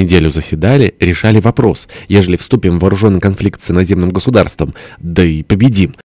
Неделю заседали, решали вопрос. Ежели вступим в вооруженный конфликт с иноземным государством, да и победим,